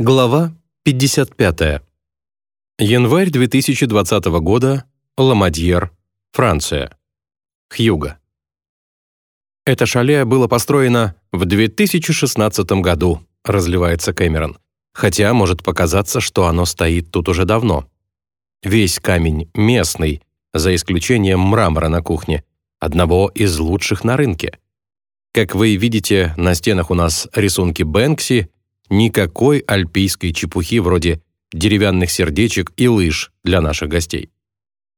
Глава 55. Январь 2020 года. Ламадьер, Франция. Хьюго. Это шале было построено в 2016 году, разливается Кэмерон. Хотя может показаться, что оно стоит тут уже давно. Весь камень местный, за исключением мрамора на кухне, одного из лучших на рынке. Как вы видите, на стенах у нас рисунки Бэнкси, Никакой альпийской чепухи вроде деревянных сердечек и лыж для наших гостей.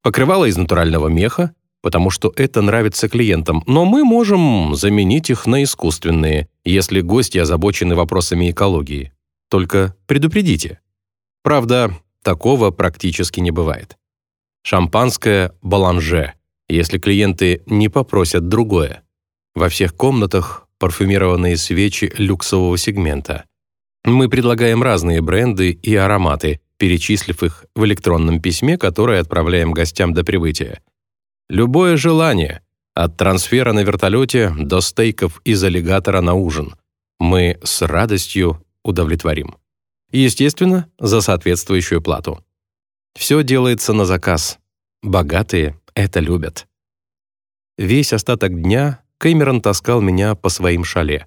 Покрывало из натурального меха, потому что это нравится клиентам, но мы можем заменить их на искусственные, если гости озабочены вопросами экологии. Только предупредите. Правда, такого практически не бывает. Шампанское «Баланже», если клиенты не попросят другое. Во всех комнатах парфюмированные свечи люксового сегмента. Мы предлагаем разные бренды и ароматы, перечислив их в электронном письме, которое отправляем гостям до прибытия. Любое желание, от трансфера на вертолете до стейков из аллигатора на ужин, мы с радостью удовлетворим. Естественно, за соответствующую плату. Все делается на заказ. Богатые это любят. Весь остаток дня Кэмерон таскал меня по своим шале.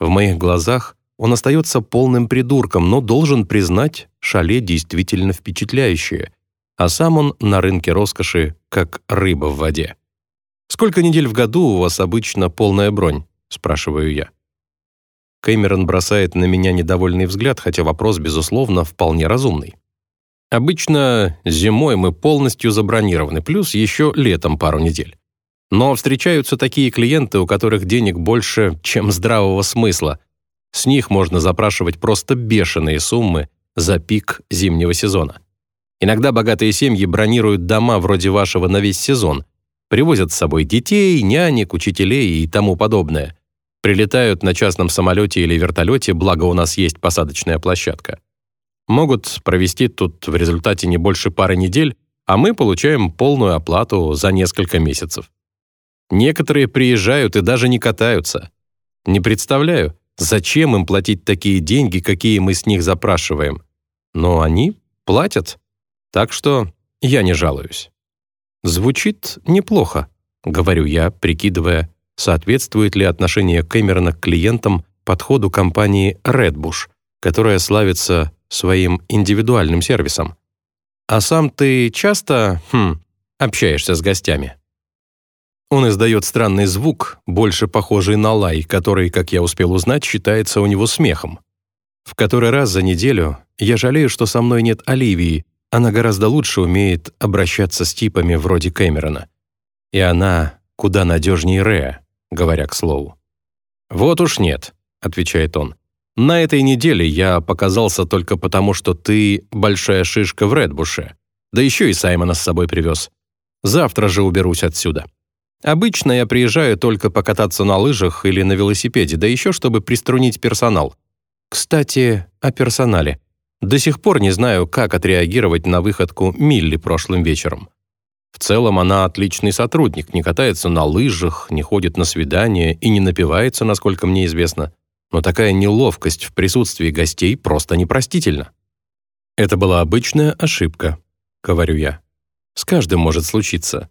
В моих глазах он остается полным придурком, но должен признать, шале действительно впечатляющее, а сам он на рынке роскоши, как рыба в воде. «Сколько недель в году у вас обычно полная бронь?» — спрашиваю я. Кэмерон бросает на меня недовольный взгляд, хотя вопрос, безусловно, вполне разумный. Обычно зимой мы полностью забронированы, плюс еще летом пару недель. Но встречаются такие клиенты, у которых денег больше, чем здравого смысла, с них можно запрашивать просто бешеные суммы за пик зимнего сезона. Иногда богатые семьи бронируют дома вроде вашего на весь сезон, привозят с собой детей, нянек, учителей и тому подобное. Прилетают на частном самолете или вертолете, благо у нас есть посадочная площадка. Могут провести тут в результате не больше пары недель, а мы получаем полную оплату за несколько месяцев. Некоторые приезжают и даже не катаются. Не представляю, Зачем им платить такие деньги, какие мы с них запрашиваем? Но они платят. Так что я не жалуюсь. Звучит неплохо, говорю я, прикидывая, соответствует ли отношение Кэмерона к клиентам подходу компании Redbush, которая славится своим индивидуальным сервисом. А сам ты часто, хм, общаешься с гостями? Он издает странный звук, больше похожий на лай, который, как я успел узнать, считается у него смехом. В который раз за неделю я жалею, что со мной нет Оливии, она гораздо лучше умеет обращаться с типами вроде Кэмерона. И она куда надежнее Рэя, говоря к слову. «Вот уж нет», — отвечает он. «На этой неделе я показался только потому, что ты большая шишка в Редбуше, да еще и Саймона с собой привез. Завтра же уберусь отсюда». Обычно я приезжаю только покататься на лыжах или на велосипеде, да еще чтобы приструнить персонал. Кстати, о персонале. До сих пор не знаю, как отреагировать на выходку Милли прошлым вечером. В целом она отличный сотрудник, не катается на лыжах, не ходит на свидания и не напивается, насколько мне известно. Но такая неловкость в присутствии гостей просто непростительна. Это была обычная ошибка, говорю я. С каждым может случиться.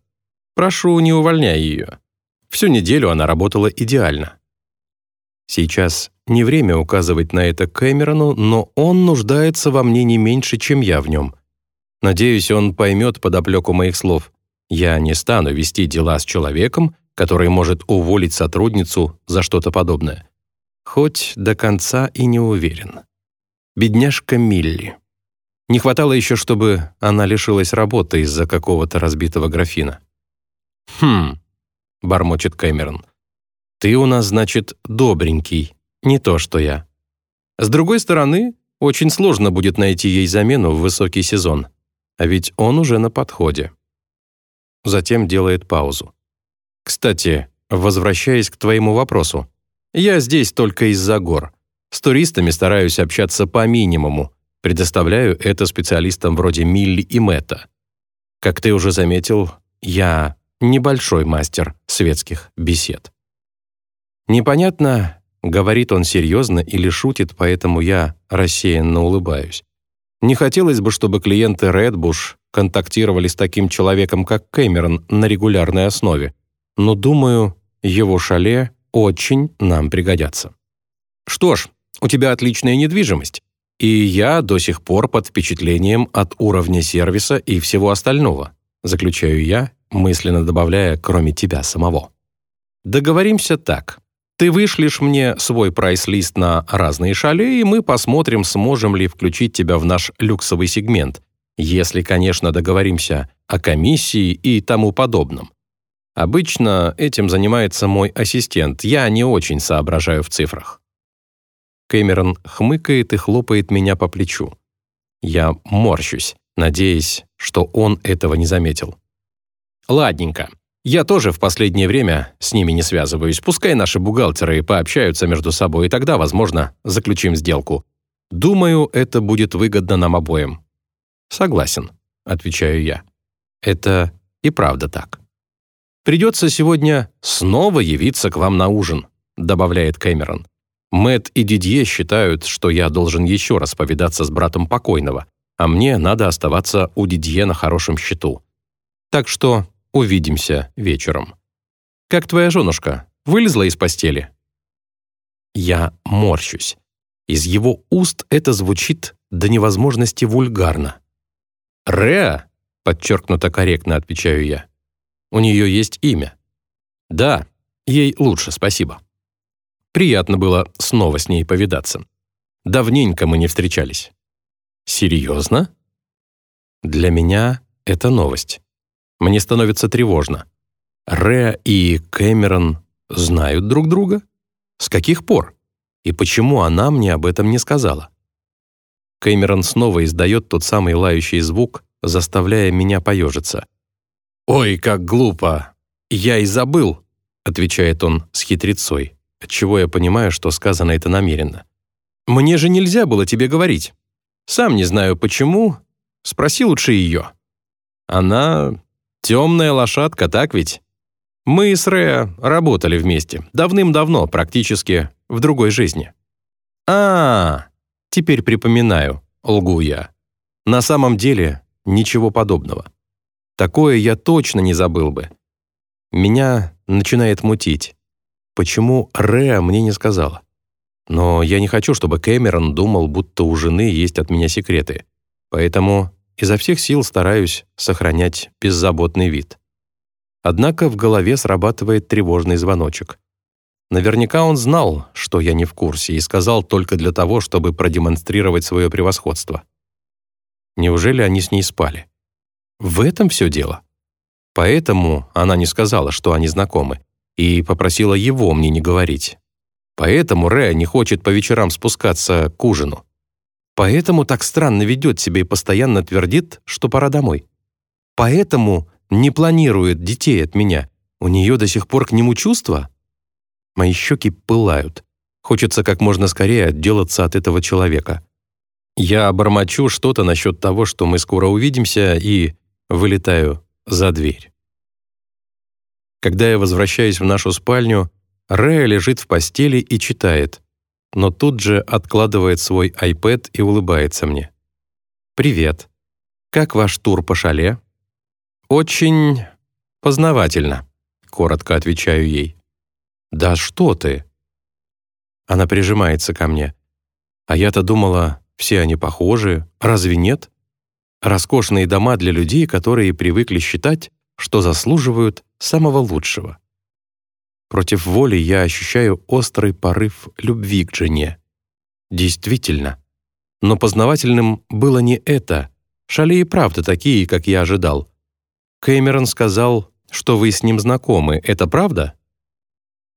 Прошу, не увольняй ее. Всю неделю она работала идеально. Сейчас не время указывать на это Кэмерону, но он нуждается во мне не меньше, чем я в нем. Надеюсь, он поймет подоплеку моих слов. Я не стану вести дела с человеком, который может уволить сотрудницу за что-то подобное. Хоть до конца и не уверен. Бедняжка Милли. Не хватало еще, чтобы она лишилась работы из-за какого-то разбитого графина. «Хм», — бормочет Кэмерон. «Ты у нас, значит, добренький, не то что я». С другой стороны, очень сложно будет найти ей замену в высокий сезон, а ведь он уже на подходе. Затем делает паузу. «Кстати, возвращаясь к твоему вопросу, я здесь только из-за гор. С туристами стараюсь общаться по минимуму, предоставляю это специалистам вроде Милли и Мэтта. Как ты уже заметил, я небольшой мастер светских бесед. Непонятно, говорит он серьезно или шутит, поэтому я рассеянно улыбаюсь. Не хотелось бы, чтобы клиенты Redbush контактировали с таким человеком, как Кэмерон, на регулярной основе, но, думаю, его шале очень нам пригодятся. Что ж, у тебя отличная недвижимость, и я до сих пор под впечатлением от уровня сервиса и всего остального, заключаю я, мысленно добавляя, кроме тебя самого. Договоримся так. Ты вышлешь мне свой прайс-лист на разные шале, и мы посмотрим, сможем ли включить тебя в наш люксовый сегмент, если, конечно, договоримся о комиссии и тому подобном. Обычно этим занимается мой ассистент, я не очень соображаю в цифрах. Кэмерон хмыкает и хлопает меня по плечу. Я морщусь, надеясь, что он этого не заметил. «Ладненько. Я тоже в последнее время с ними не связываюсь. Пускай наши бухгалтеры пообщаются между собой, и тогда, возможно, заключим сделку. Думаю, это будет выгодно нам обоим». «Согласен», — отвечаю я. «Это и правда так». «Придется сегодня снова явиться к вам на ужин», — добавляет Кэмерон. Мэт и Дидье считают, что я должен еще раз повидаться с братом покойного, а мне надо оставаться у Дидье на хорошем счету. Так что увидимся вечером. Как твоя женушка? Вылезла из постели? Я морщусь. Из его уст это звучит до невозможности вульгарно. «Реа?» — подчеркнуто корректно отвечаю я. «У нее есть имя». «Да, ей лучше, спасибо». Приятно было снова с ней повидаться. Давненько мы не встречались. Серьезно? Для меня это новость. Мне становится тревожно. Ре и Кэмерон знают друг друга? С каких пор? И почему она мне об этом не сказала? Кэмерон снова издает тот самый лающий звук, заставляя меня поежиться. «Ой, как глупо! Я и забыл!» — отвечает он с хитрецой отчего я понимаю, что сказано это намеренно. «Мне же нельзя было тебе говорить. Сам не знаю почему. Спроси лучше ее. Она темная лошадка, так ведь? Мы с Реа работали вместе. Давным-давно, практически в другой жизни. а, -а, теперь припоминаю, лгу я. На самом деле ничего подобного. Такое я точно не забыл бы. Меня начинает мутить. Почему Реа мне не сказала? Но я не хочу, чтобы Кэмерон думал, будто у жены есть от меня секреты. Поэтому изо всех сил стараюсь сохранять беззаботный вид. Однако в голове срабатывает тревожный звоночек. Наверняка он знал, что я не в курсе, и сказал только для того, чтобы продемонстрировать свое превосходство. Неужели они с ней спали? В этом все дело. Поэтому она не сказала, что они знакомы и попросила его мне не говорить. Поэтому Рэя не хочет по вечерам спускаться к ужину. Поэтому так странно ведет себя и постоянно твердит, что пора домой. Поэтому не планирует детей от меня. У нее до сих пор к нему чувства? Мои щеки пылают. Хочется как можно скорее отделаться от этого человека. Я бормочу что-то насчет того, что мы скоро увидимся, и вылетаю за дверь. Когда я возвращаюсь в нашу спальню, Рэя лежит в постели и читает, но тут же откладывает свой iPad и улыбается мне. «Привет. Как ваш тур по шале?» «Очень познавательно», — коротко отвечаю ей. «Да что ты?» Она прижимается ко мне. А я-то думала, все они похожи, разве нет? Роскошные дома для людей, которые привыкли считать, что заслуживают самого лучшего. Против воли я ощущаю острый порыв любви к жене. Действительно. Но познавательным было не это. Шали и правда такие, как я ожидал. Кэмерон сказал, что вы с ним знакомы. Это правда?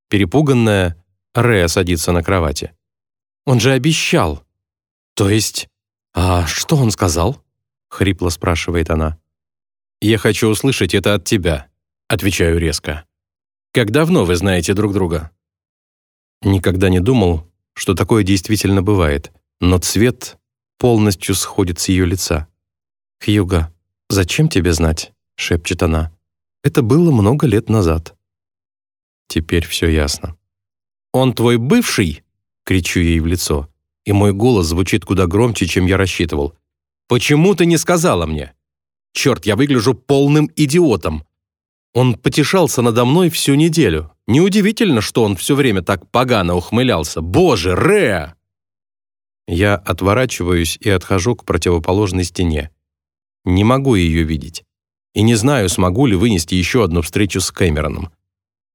Перепуганная, Рея садится на кровати. Он же обещал. То есть... А что он сказал? Хрипло спрашивает она. «Я хочу услышать это от тебя», — отвечаю резко. «Как давно вы знаете друг друга?» Никогда не думал, что такое действительно бывает, но цвет полностью сходит с ее лица. «Хьюга, зачем тебе знать?» — шепчет она. «Это было много лет назад». Теперь все ясно. «Он твой бывший?» — кричу ей в лицо, и мой голос звучит куда громче, чем я рассчитывал. «Почему ты не сказала мне?» «Черт, я выгляжу полным идиотом!» Он потешался надо мной всю неделю. Неудивительно, что он все время так погано ухмылялся. «Боже, Реа!» Я отворачиваюсь и отхожу к противоположной стене. Не могу ее видеть. И не знаю, смогу ли вынести еще одну встречу с Кэмероном.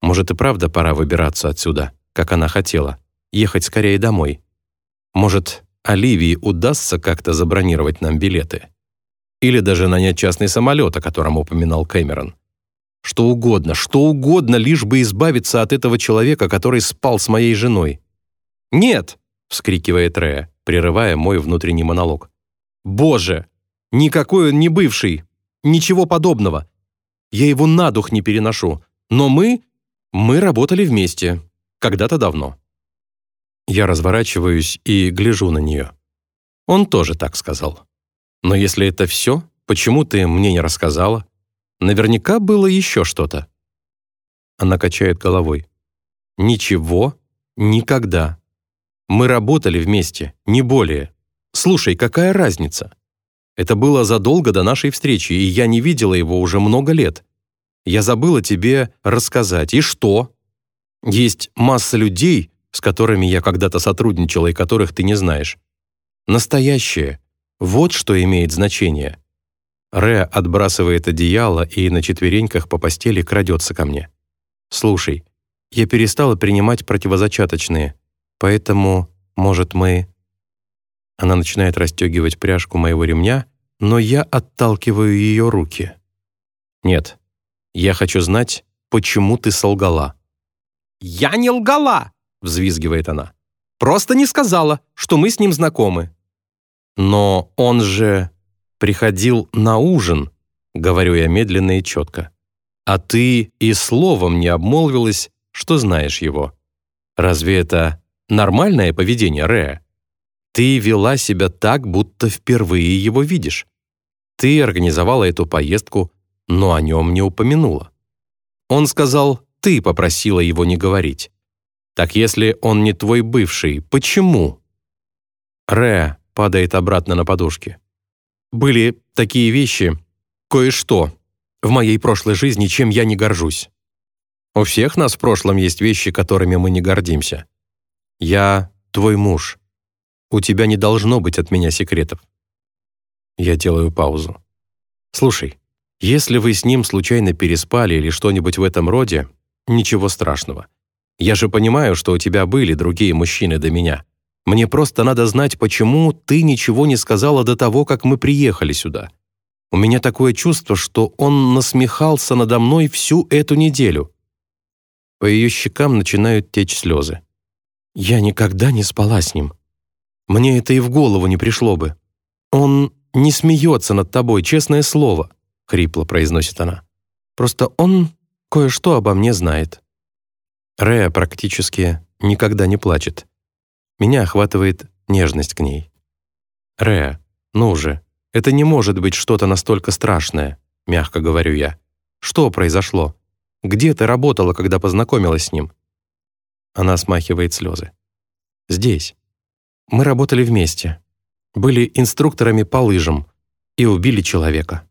Может и правда пора выбираться отсюда, как она хотела. Ехать скорее домой. Может, Оливии удастся как-то забронировать нам билеты. Или даже нанять частный самолет, о котором упоминал Кэмерон. Что угодно, что угодно, лишь бы избавиться от этого человека, который спал с моей женой. «Нет!» — вскрикивает Рея, прерывая мой внутренний монолог. «Боже! Никакой он не бывший! Ничего подобного! Я его на дух не переношу, но мы... мы работали вместе. Когда-то давно». Я разворачиваюсь и гляжу на нее. Он тоже так сказал. «Но если это все, почему ты мне не рассказала? Наверняка было еще что-то». Она качает головой. «Ничего, никогда. Мы работали вместе, не более. Слушай, какая разница? Это было задолго до нашей встречи, и я не видела его уже много лет. Я забыла тебе рассказать. И что? Есть масса людей, с которыми я когда-то сотрудничала и которых ты не знаешь. Настоящее. Вот что имеет значение. Ре отбрасывает одеяло и на четвереньках по постели крадется ко мне. «Слушай, я перестала принимать противозачаточные, поэтому, может, мы...» Она начинает расстегивать пряжку моего ремня, но я отталкиваю ее руки. «Нет, я хочу знать, почему ты солгала». «Я не лгала!» — взвизгивает она. «Просто не сказала, что мы с ним знакомы». «Но он же приходил на ужин», — говорю я медленно и четко. «А ты и словом не обмолвилась, что знаешь его. Разве это нормальное поведение, Реа?» Ты вела себя так, будто впервые его видишь. Ты организовала эту поездку, но о нем не упомянула. Он сказал, ты попросила его не говорить. Так если он не твой бывший, почему? Ре падает обратно на подушки. Были такие вещи, кое-что, в моей прошлой жизни, чем я не горжусь. У всех нас в прошлом есть вещи, которыми мы не гордимся. Я твой муж. У тебя не должно быть от меня секретов». Я делаю паузу. «Слушай, если вы с ним случайно переспали или что-нибудь в этом роде, ничего страшного. Я же понимаю, что у тебя были другие мужчины до меня. Мне просто надо знать, почему ты ничего не сказала до того, как мы приехали сюда. У меня такое чувство, что он насмехался надо мной всю эту неделю». По ее щекам начинают течь слезы. «Я никогда не спала с ним. Мне это и в голову не пришло бы. Он не смеется над тобой, честное слово», — хрипло произносит она. «Просто он кое-что обо мне знает». Рея практически никогда не плачет. Меня охватывает нежность к ней. «Рея, ну же, это не может быть что-то настолько страшное», — мягко говорю я. «Что произошло? Где ты работала, когда познакомилась с ним?» Она смахивает слезы. «Здесь». Мы работали вместе, были инструкторами по лыжам и убили человека.